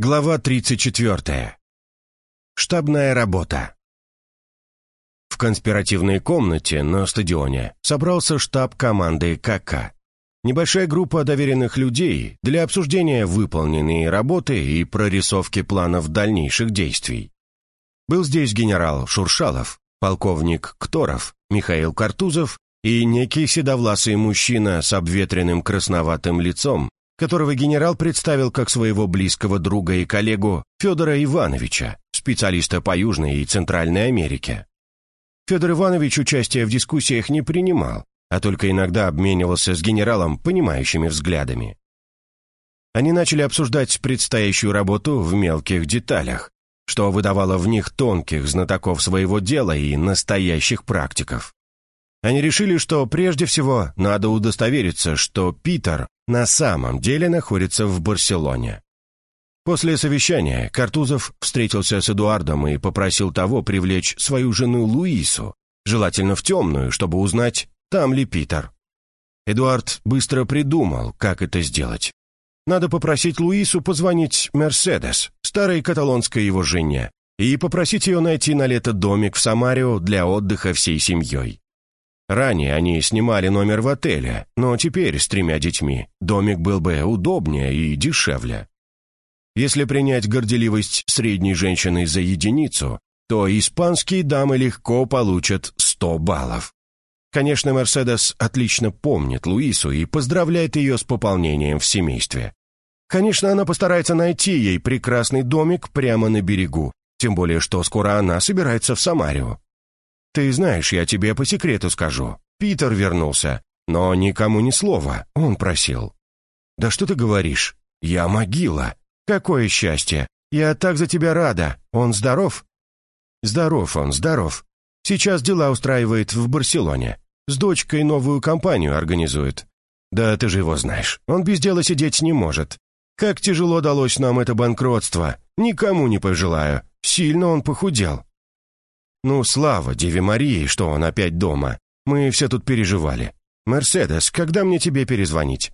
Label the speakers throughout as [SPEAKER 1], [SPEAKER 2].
[SPEAKER 1] Глава 34. Штабная работа. В конспиративной комнате на стадионе собрался штаб команды КК. Небольшая группа доверенных людей для обсуждения выполненной работы и прорисовки планов дальнейших действий. Был здесь генерал Шуршалов, полковник Кторов, Михаил Картузов и некий седовласый мужчина с обветренным красноватым лицом, которого генерал представил как своего близкого друга и коллегу Федора Ивановича, специалиста по Южной и Центральной Америке. Федор Иванович участия в дискуссиях не принимал, а только иногда обменивался с генералом понимающими взглядами. Они начали обсуждать предстоящую работу в мелких деталях, что выдавало в них тонких знатоков своего дела и настоящих практиков. Они решили, что прежде всего надо удостовериться, что Питер на самом деле находится в Барселоне. После совещания Картузов встретился с Эдуардом и попросил того привлечь свою жену Луису, желательно в темную, чтобы узнать, там ли Питер. Эдуард быстро придумал, как это сделать. Надо попросить Луису позвонить Мерседес, старой каталонской его жене, и попросить ее найти на лето домик в Самарио для отдыха всей семьей. Ранее они снимали номер в отеле, но теперь с тремя детьми домик был бы удобнее и дешевле. Если принять горделивость средней женщины за единицу, то испанские дамы легко получат 100 баллов. Конечно, Мерседес отлично помнит Луису и поздравляет ее с пополнением в семействе. Конечно, она постарается найти ей прекрасный домик прямо на берегу, тем более что скоро она собирается в Самарио. Ты знаешь, я тебе по секрету скажу. Питер вернулся, но никому ни слова, он просил. Да что ты говоришь? Я могила. Какое счастье! Я так за тебя рада. Он здоров? Здоров он, здоров. Сейчас дела устраивает в Барселоне. С дочкой новую компанию организует. Да ты же его знаешь. Он без дела сидеть не может. Как тяжело далось нам это банкротство. Никому не пожелаю. Сильно он похудел. Ну, слава Деве Марии, что он опять дома. Мы все тут переживали. Мерседес, когда мне тебе перезвонить?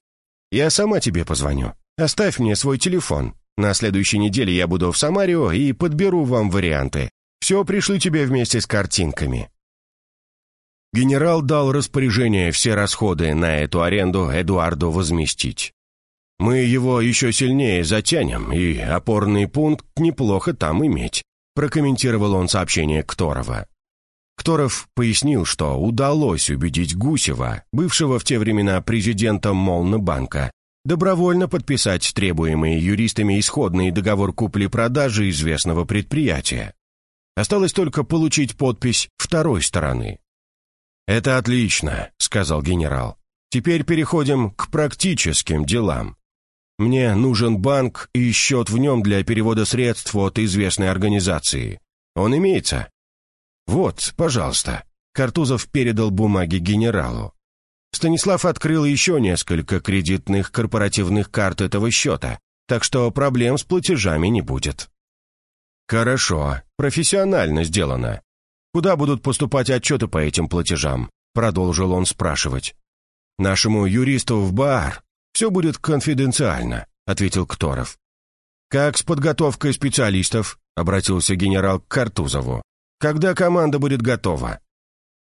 [SPEAKER 1] Я сама тебе позвоню. Оставь мне свой телефон. На следующей неделе я буду в Самарио и подберу вам варианты. Все пришлю тебе вместе с картинками». Генерал дал распоряжение все расходы на эту аренду Эдуарду возместить. «Мы его еще сильнее затянем, и опорный пункт неплохо там иметь прокомментировал он сообщение Кторова. Кторов пояснил, что удалось убедить Гусева, бывшего в те времена президентом Молнобанка, добровольно подписать требуемые юристами исходный договор купли-продажи известного предприятия. Осталось только получить подпись второй стороны. «Это отлично», — сказал генерал. «Теперь переходим к практическим делам. Мне нужен банк и счет в нем для перевода средств от известной организации. Он имеется? Вот, пожалуйста. Картузов передал бумаги генералу. Станислав открыл еще несколько кредитных корпоративных карт этого счета, так что проблем с платежами не будет. Хорошо, профессионально сделано. Куда будут поступать отчеты по этим платежам? Продолжил он спрашивать. Нашему юристу в бар «Все будет конфиденциально», — ответил Кторов. «Как с подготовкой специалистов?» — обратился генерал к Картузову. «Когда команда будет готова?»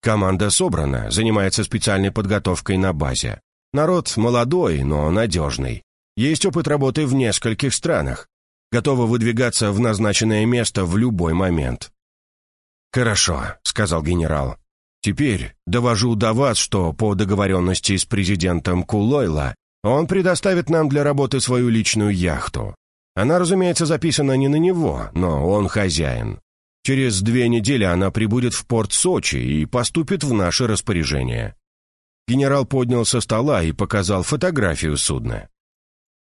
[SPEAKER 1] «Команда собрана, занимается специальной подготовкой на базе. Народ молодой, но надежный. Есть опыт работы в нескольких странах. Готовы выдвигаться в назначенное место в любой момент». «Хорошо», — сказал генерал. «Теперь довожу до вас, что по договоренности с президентом Кулойла он предоставит нам для работы свою личную яхту. Она, разумеется, записана не на него, но он хозяин. Через две недели она прибудет в порт Сочи и поступит в наше распоряжение». Генерал поднял со стола и показал фотографию судна.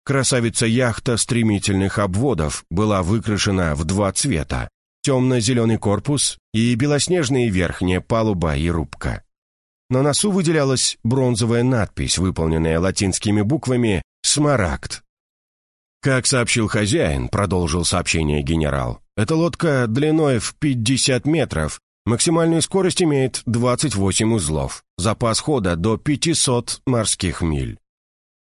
[SPEAKER 1] Красавица-яхта стремительных обводов была выкрашена в два цвета – темно-зеленый корпус и белоснежная верхняя палуба и рубка. На носу выделялась бронзовая надпись, выполненная латинскими буквами «Смарагд». «Как сообщил хозяин», — продолжил сообщение генерал, «эта лодка длиной в 50 метров, максимальную скорость имеет 28 узлов, запас хода до 500 морских миль.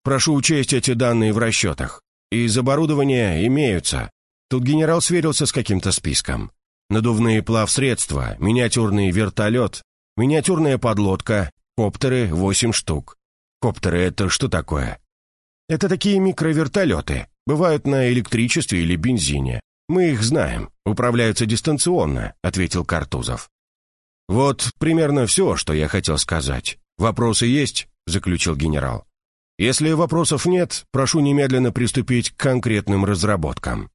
[SPEAKER 1] Прошу учесть эти данные в расчетах. Из оборудования имеются Тут генерал сверился с каким-то списком. Надувные плавсредства, миниатюрный вертолет, миниатюрная подлодка, коптеры — восемь штук. Коптеры — это что такое? Это такие микровертолеты. Бывают на электричестве или бензине. Мы их знаем. Управляются дистанционно», — ответил Картузов. «Вот примерно все, что я хотел сказать. Вопросы есть?» — заключил генерал. «Если вопросов нет, прошу немедленно приступить к конкретным разработкам».